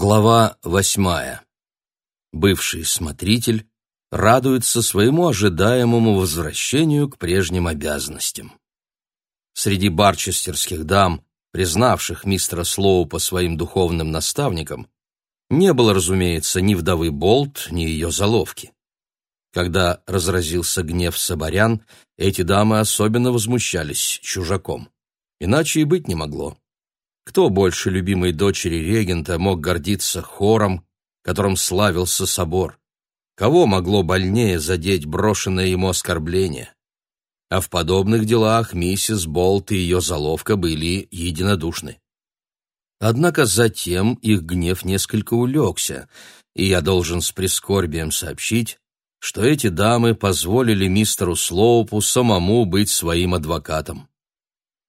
Глава восьмая. Бывший смотритель радуется своему ожидаемому возвращению к прежним обязанностям. Среди барчестерских дам, признавших мистера по своим духовным наставником, не было, разумеется, ни вдовы Болт, ни ее заловки. Когда разразился гнев соборян, эти дамы особенно возмущались чужаком. Иначе и быть не могло. Кто больше любимой дочери регента мог гордиться хором, которым славился собор? Кого могло больнее задеть брошенное ему оскорбление? А в подобных делах миссис Болт и ее заловка были единодушны. Однако затем их гнев несколько улегся, и я должен с прискорбием сообщить, что эти дамы позволили мистеру Слоупу самому быть своим адвокатом.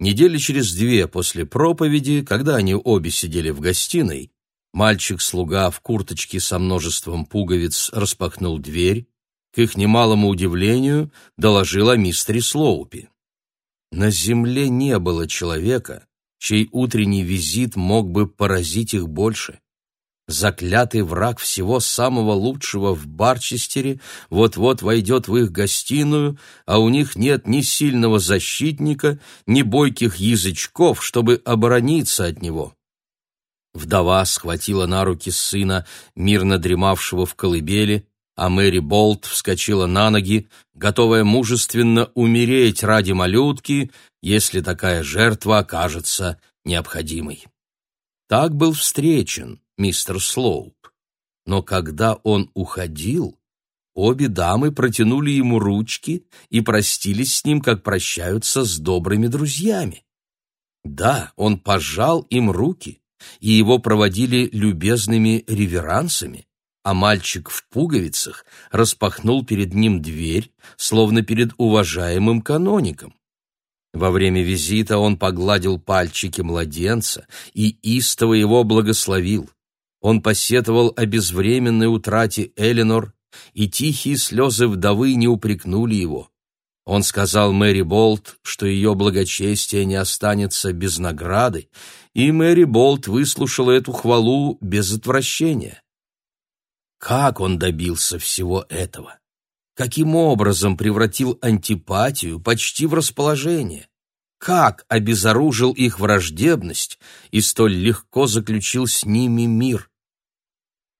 Недели через две после проповеди, когда они обе сидели в гостиной, мальчик-слуга в курточке со множеством пуговиц распахнул дверь, к их немалому удивлению доложил о мистере Слоупе. На земле не было человека, чей утренний визит мог бы поразить их больше. Заклятый враг всего самого лучшего в Барчестере вот-вот войдет в их гостиную, а у них нет ни сильного защитника, ни бойких язычков, чтобы оборониться от него. Вдова схватила на руки сына, мирно дремавшего в колыбели, а Мэри Болт вскочила на ноги, готовая мужественно умереть ради малютки, если такая жертва окажется необходимой. Так был встречен мистер Слоуп. Но когда он уходил, обе дамы протянули ему ручки и простились с ним, как прощаются с добрыми друзьями. Да, он пожал им руки, и его проводили любезными реверансами, а мальчик в пуговицах распахнул перед ним дверь, словно перед уважаемым каноником. Во время визита он погладил пальчики младенца и истово его благословил. Он посетовал о безвременной утрате Эленор, и тихие слезы вдовы не упрекнули его. Он сказал Мэри Болт, что ее благочестие не останется без награды, и Мэри Болт выслушала эту хвалу без отвращения. Как он добился всего этого? Каким образом превратил антипатию почти в расположение? Как обезоружил их враждебность и столь легко заключил с ними мир?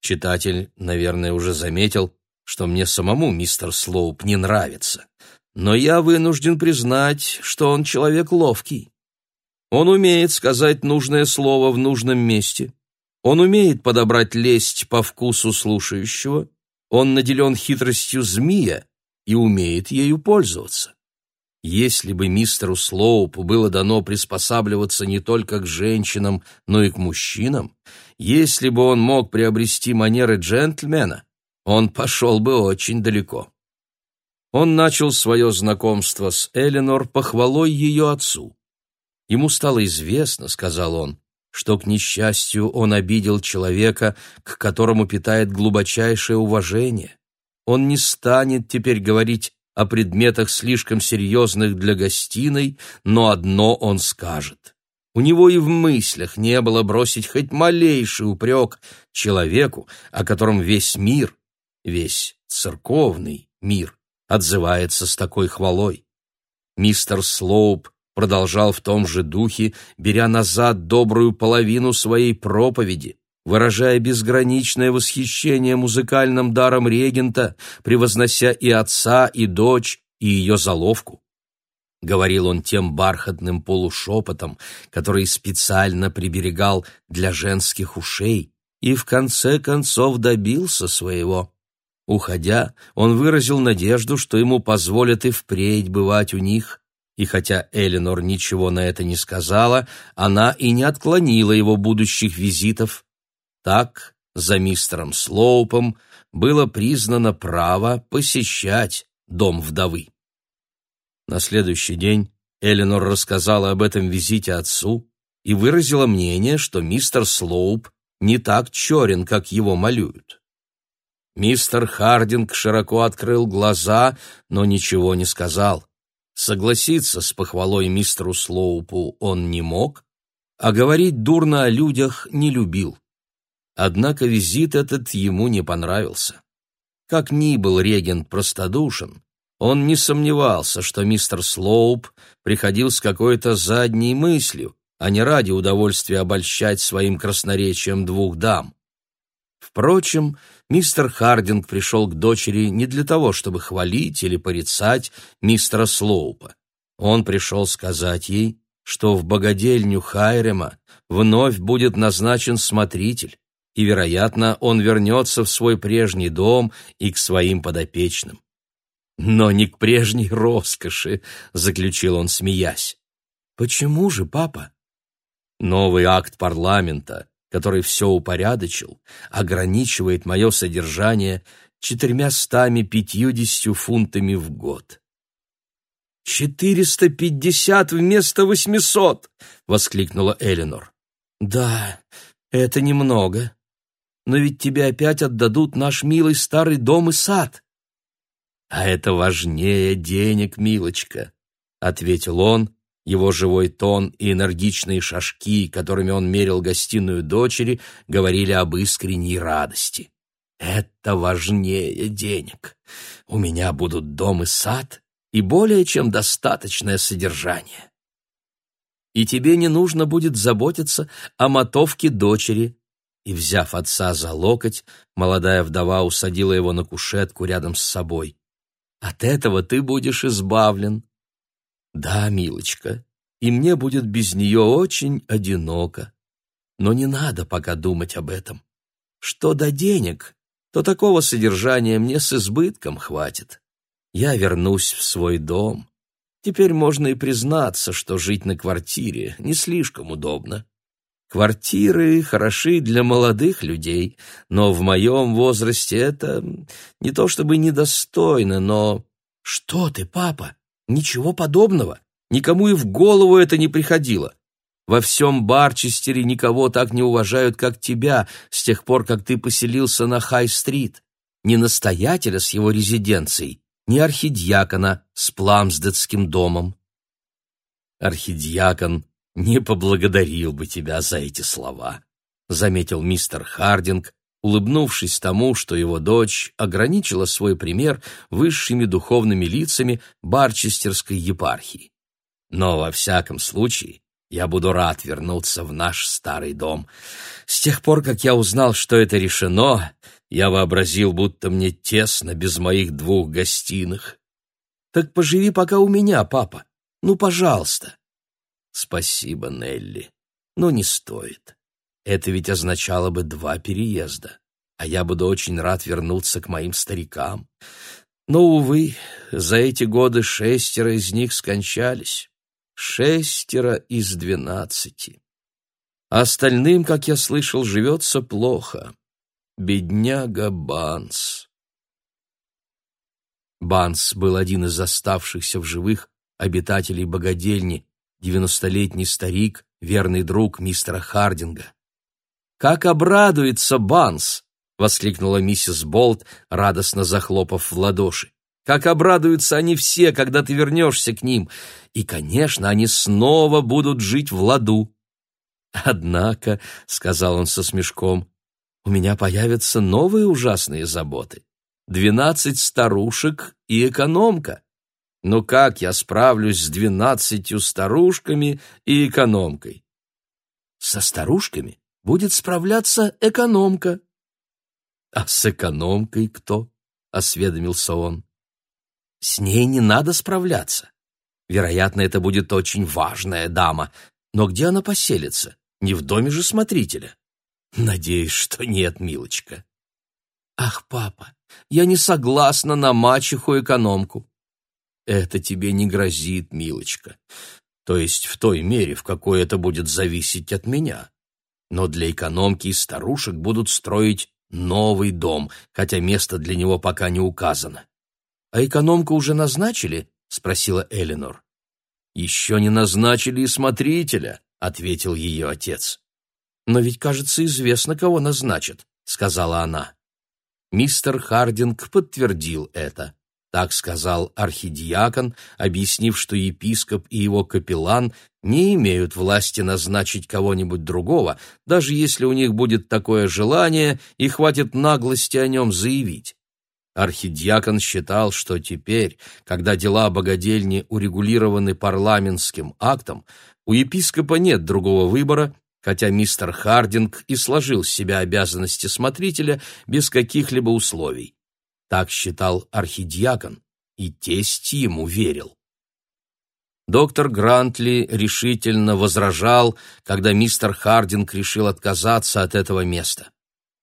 Читатель, наверное, уже заметил, что мне самому мистер Слоуп не нравится, но я вынужден признать, что он человек ловкий. Он умеет сказать нужное слово в нужном месте, он умеет подобрать лесть по вкусу слушающего, он наделен хитростью змея и умеет ею пользоваться. Если бы мистеру Слоупу было дано приспосабливаться не только к женщинам, но и к мужчинам, если бы он мог приобрести манеры джентльмена, он пошел бы очень далеко. Он начал свое знакомство с Эленор похвалой ее отцу. Ему стало известно, сказал он, что, к несчастью, он обидел человека, к которому питает глубочайшее уважение. Он не станет теперь говорить о предметах слишком серьезных для гостиной, но одно он скажет. У него и в мыслях не было бросить хоть малейший упрек человеку, о котором весь мир, весь церковный мир, отзывается с такой хвалой. Мистер Слоуп продолжал в том же духе, беря назад добрую половину своей проповеди, выражая безграничное восхищение музыкальным даром регента, превознося и отца, и дочь, и ее заловку. Говорил он тем бархатным полушепотом, который специально приберегал для женских ушей, и в конце концов добился своего. Уходя, он выразил надежду, что ему позволят и впредь бывать у них, и хотя Эленор ничего на это не сказала, она и не отклонила его будущих визитов, так за мистером Слоупом было признано право посещать дом вдовы. На следующий день Эленор рассказала об этом визите отцу и выразила мнение, что мистер Слоуп не так черен, как его малюют. Мистер Хардинг широко открыл глаза, но ничего не сказал. Согласиться с похвалой мистеру Слоупу он не мог, а говорить дурно о людях не любил. Однако визит этот ему не понравился. Как ни был регент простодушен, он не сомневался, что мистер Слоуп приходил с какой-то задней мыслью, а не ради удовольствия обольщать своим красноречием двух дам. Впрочем, мистер Хардинг пришел к дочери не для того, чтобы хвалить или порицать мистера Слоупа. Он пришел сказать ей, что в богадельню Хайрема вновь будет назначен смотритель, и, вероятно, он вернется в свой прежний дом и к своим подопечным. «Но не к прежней роскоши», — заключил он, смеясь. «Почему же, папа?» Новый акт парламента, который все упорядочил, ограничивает мое содержание четырьмястами пятьюдесятью фунтами в год. «Четыреста пятьдесят вместо восьмисот!» — воскликнула Эленор. «Да, это немного. Но ведь тебе опять отдадут наш милый старый дом и сад». «А это важнее денег, милочка», — ответил он. Его живой тон и энергичные шажки, которыми он мерил гостиную дочери, говорили об искренней радости. «Это важнее денег. У меня будут дом и сад, и более чем достаточное содержание. И тебе не нужно будет заботиться о мотовке дочери». И, взяв отца за локоть, молодая вдова усадила его на кушетку рядом с собой. «От этого ты будешь избавлен». «Да, милочка, и мне будет без нее очень одиноко. Но не надо пока думать об этом. Что до денег, то такого содержания мне с избытком хватит. Я вернусь в свой дом. Теперь можно и признаться, что жить на квартире не слишком удобно. Квартиры хороши для молодых людей, но в моем возрасте это не то чтобы недостойно, но... Что ты, папа? Ничего подобного. Никому и в голову это не приходило. Во всем Барчестере никого так не уважают, как тебя, с тех пор, как ты поселился на Хай-стрит. Ни настоятеля с его резиденцией, ни архидьякона с Пламсдетским домом. Архидьякон не поблагодарил бы тебя за эти слова, заметил мистер Хардинг, улыбнувшись тому, что его дочь ограничила свой пример высшими духовными лицами Барчестерской епархии. Но во всяком случае я буду рад вернуться в наш старый дом. С тех пор, как я узнал, что это решено, я вообразил, будто мне тесно без моих двух гостиных. Так поживи пока у меня, папа. Ну, пожалуйста. Спасибо, Нелли. Но не стоит. Это ведь означало бы два переезда, а я буду очень рад вернуться к моим старикам. Но, увы, за эти годы шестеро из них скончались. Шестеро из двенадцати. Остальным, как я слышал, живется плохо. Бедняга Банс. Банс был один из оставшихся в живых обитателей богадельни, девяностолетний старик, верный друг мистера Хардинга. «Как обрадуется Банс!» — воскликнула миссис Болт, радостно захлопав в ладоши. «Как обрадуются они все, когда ты вернешься к ним! И, конечно, они снова будут жить в ладу!» «Однако», — сказал он со смешком, у меня появятся новые ужасные заботы. Двенадцать старушек и экономка. Но как я справлюсь с двенадцатью старушками и экономкой? Со старушками будет справляться экономка. А с экономкой кто? осведомился он. С ней не надо справляться. Вероятно, это будет очень важная дама. Но где она поселится? Не в доме же смотрителя. Надеюсь, что нет, милочка. Ах, папа, я не согласна на мачеху-экономку. Это тебе не грозит, милочка. То есть в той мере, в какой это будет зависеть от меня. Но для экономки и старушек будут строить новый дом, хотя место для него пока не указано. А экономку уже назначили? спросила Элинор. Еще не назначили и смотрителя, ответил ее отец. «Но ведь, кажется, известно, кого назначат», — сказала она. Мистер Хардинг подтвердил это. Так сказал архидиакон, объяснив, что епископ и его капеллан не имеют власти назначить кого-нибудь другого, даже если у них будет такое желание и хватит наглости о нем заявить. Архидиакон считал, что теперь, когда дела богадельни урегулированы парламентским актом, у епископа нет другого выбора, хотя мистер Хардинг и сложил с себя обязанности смотрителя без каких-либо условий. Так считал архидиакон, и тесть ему верил. Доктор Грантли решительно возражал, когда мистер Хардинг решил отказаться от этого места.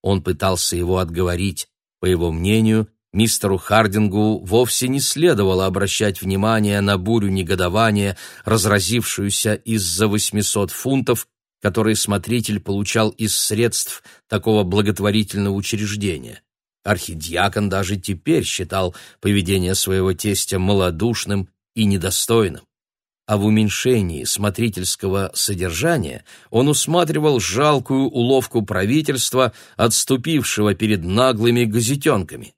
Он пытался его отговорить. По его мнению, мистеру Хардингу вовсе не следовало обращать внимание на бурю негодования, разразившуюся из-за 800 фунтов, которые смотритель получал из средств такого благотворительного учреждения. Архидиакон даже теперь считал поведение своего тестя малодушным и недостойным. А в уменьшении смотрительского содержания он усматривал жалкую уловку правительства, отступившего перед наглыми газетенками.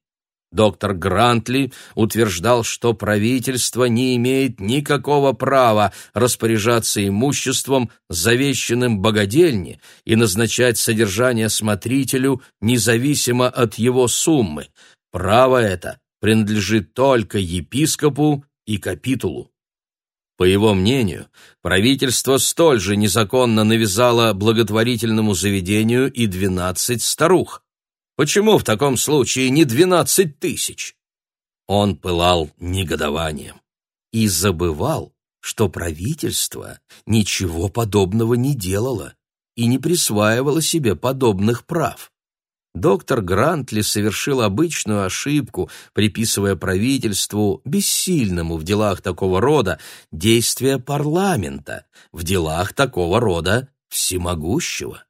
Доктор Грантли утверждал, что правительство не имеет никакого права распоряжаться имуществом, завещанным богадельне, и назначать содержание смотрителю независимо от его суммы. Право это принадлежит только епископу и капитулу. По его мнению, правительство столь же незаконно навязало благотворительному заведению и двенадцать старух, Почему в таком случае не двенадцать тысяч? Он пылал негодованием и забывал, что правительство ничего подобного не делало и не присваивало себе подобных прав. Доктор Грантли совершил обычную ошибку, приписывая правительству, бессильному в делах такого рода, действия парламента, в делах такого рода всемогущего.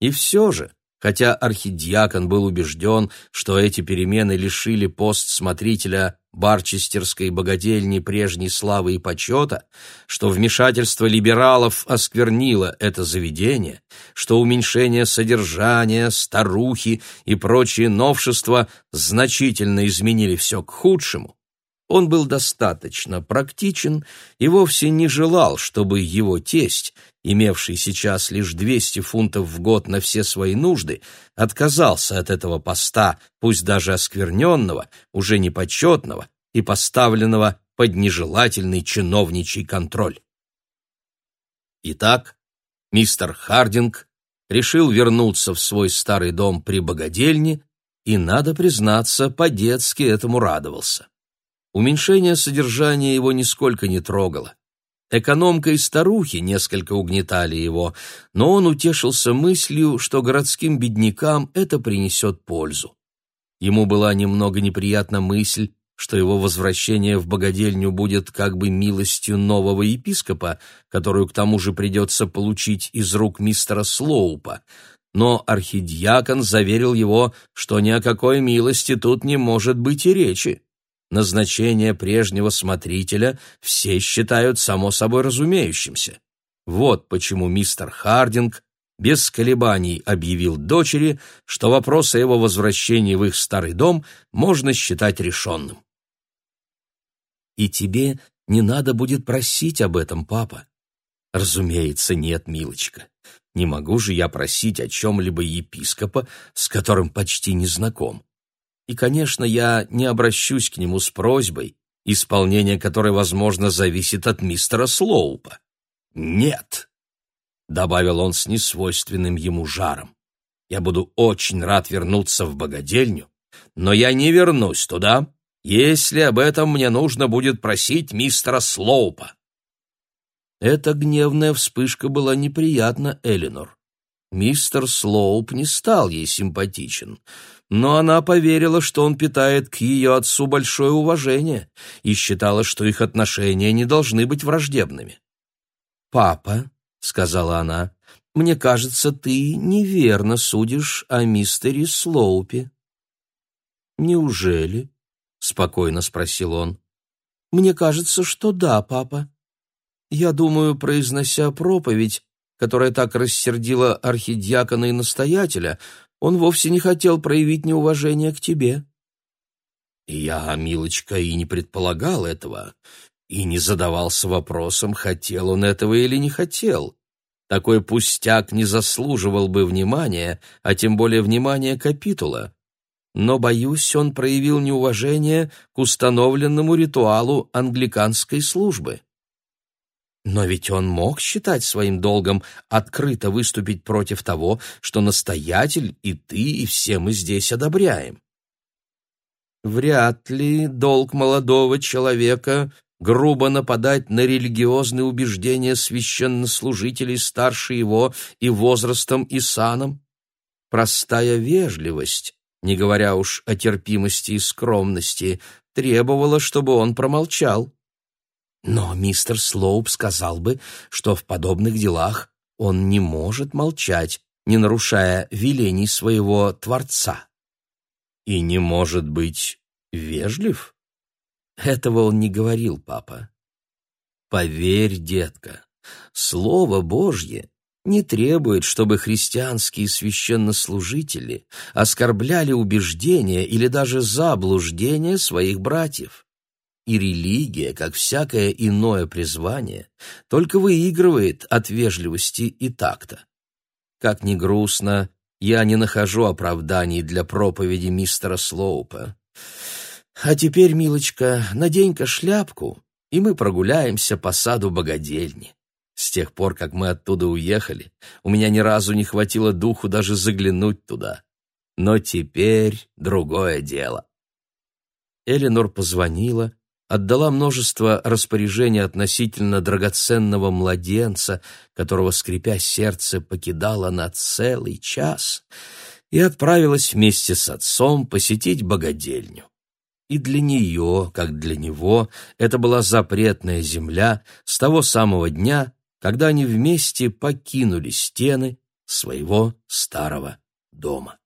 И все же Хотя архидиакон был убежден, что эти перемены лишили пост смотрителя барчестерской богадельни прежней славы и почета, что вмешательство либералов осквернило это заведение, что уменьшение содержания, старухи и прочие новшества значительно изменили все к худшему, он был достаточно практичен и вовсе не желал, чтобы его тесть, имевший сейчас лишь 200 фунтов в год на все свои нужды, отказался от этого поста, пусть даже оскверненного, уже непочетного и поставленного под нежелательный чиновничий контроль. Итак, мистер Хардинг решил вернуться в свой старый дом при богадельне и, надо признаться, по-детски этому радовался. Уменьшение содержания его нисколько не трогало. Экономка и старухи несколько угнетали его, но он утешился мыслью, что городским беднякам это принесет пользу. Ему была немного неприятна мысль, что его возвращение в богадельню будет как бы милостью нового епископа, которую к тому же придется получить из рук мистера Слоупа. Но архидиакон заверил его, что ни о какой милости тут не может быть и речи назначение прежнего смотрителя все считают само собой разумеющимся. Вот почему мистер Хардинг без колебаний объявил дочери, что вопрос о его возвращении в их старый дом можно считать решенным. «И тебе не надо будет просить об этом, папа». «Разумеется, нет, милочка. Не могу же я просить о чем-либо епископа, с которым почти не знаком и, конечно, я не обращусь к нему с просьбой, исполнение которой, возможно, зависит от мистера Слоупа. «Нет», — добавил он с несвойственным ему жаром, — «я буду очень рад вернуться в богадельню, но я не вернусь туда, если об этом мне нужно будет просить мистера Слоупа». Эта гневная вспышка была неприятна Элинор. Мистер Слоуп не стал ей симпатичен, но она поверила, что он питает к ее отцу большое уважение и считала, что их отношения не должны быть враждебными. «Папа», — сказала она, — «мне кажется, ты неверно судишь о мистере Слоупе». «Неужели?» — спокойно спросил он. «Мне кажется, что да, папа. Я думаю, произнося проповедь, которая так рассердила архидиакона и настоятеля, он вовсе не хотел проявить неуважение к тебе. Я, милочка, и не предполагал этого, и не задавался вопросом, хотел он этого или не хотел. Такой пустяк не заслуживал бы внимания, а тем более внимания капитула. Но, боюсь, он проявил неуважение к установленному ритуалу англиканской службы. Но ведь он мог считать своим долгом открыто выступить против того, что настоятель и ты, и все мы здесь одобряем. Вряд ли долг молодого человека грубо нападать на религиозные убеждения священнослужителей старше его и возрастом, и саном. Простая вежливость, не говоря уж о терпимости и скромности, требовала, чтобы он промолчал. Но мистер Слоуп сказал бы, что в подобных делах он не может молчать, не нарушая велений своего Творца и не может быть вежлив? Этого он не говорил, папа. Поверь, детка, Слово Божье не требует, чтобы христианские священнослужители оскорбляли убеждения или даже заблуждения своих братьев. И религия, как всякое иное призвание, только выигрывает от вежливости и такта. Как ни грустно, я не нахожу оправданий для проповеди мистера Слоупа. А теперь, милочка, надень-ка шляпку, и мы прогуляемся по саду богадельни. С тех пор, как мы оттуда уехали, у меня ни разу не хватило духу даже заглянуть туда. Но теперь другое дело. Эленор позвонила, отдала множество распоряжений относительно драгоценного младенца, которого, скрипя сердце, покидала на целый час, и отправилась вместе с отцом посетить богадельню. И для нее, как для него, это была запретная земля с того самого дня, когда они вместе покинули стены своего старого дома.